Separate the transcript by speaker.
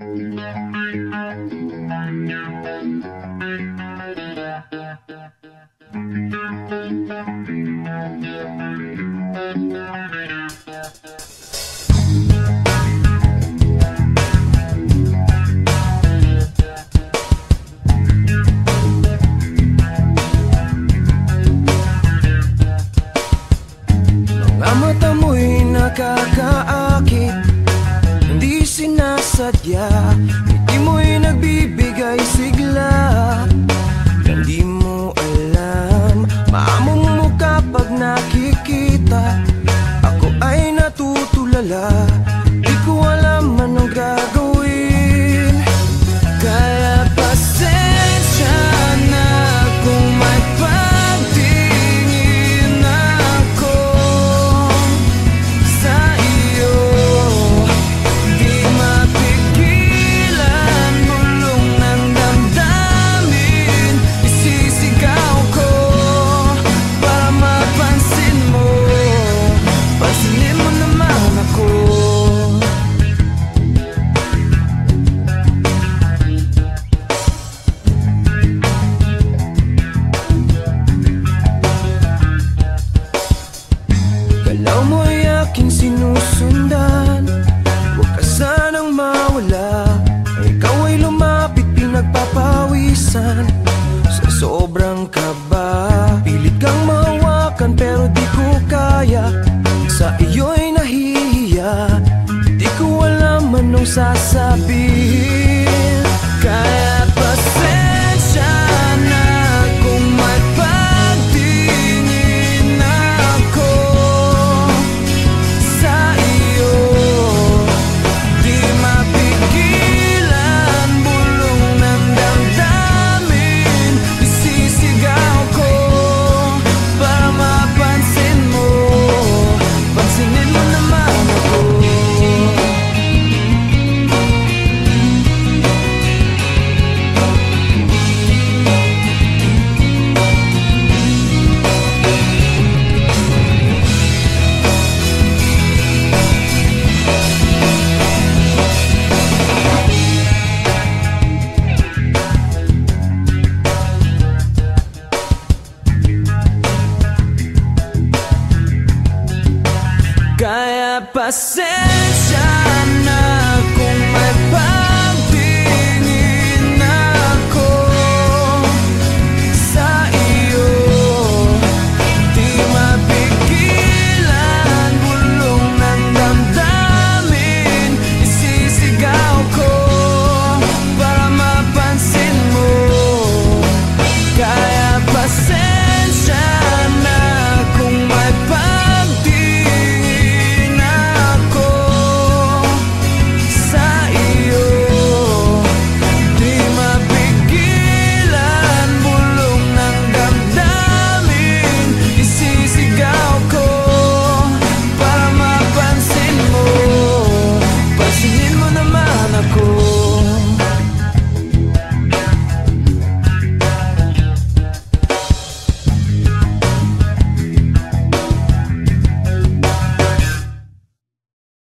Speaker 1: Thank you. Sinasadya Hindi mo'y nagbibigay sigla. Hindi mo alam Maamong mo kapag nakikita Ako ay natutulala pinagpapawisan Sa sobrang kaba Pilit kang mahawakan pero di ko kaya. Sa iyo'y nahihiya Di ko alam anong sasabihin. Kaya É Tenha paciência.